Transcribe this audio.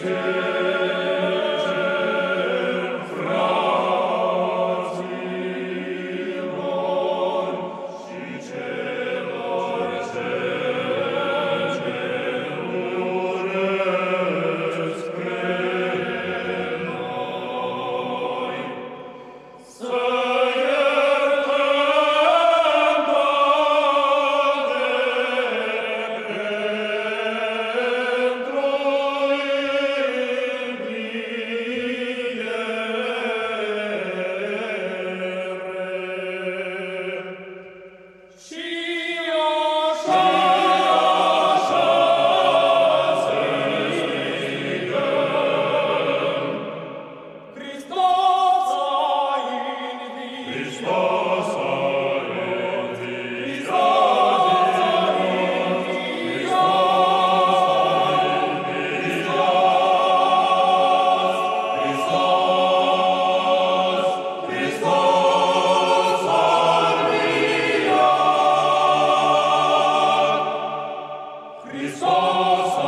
Spirit. Lord.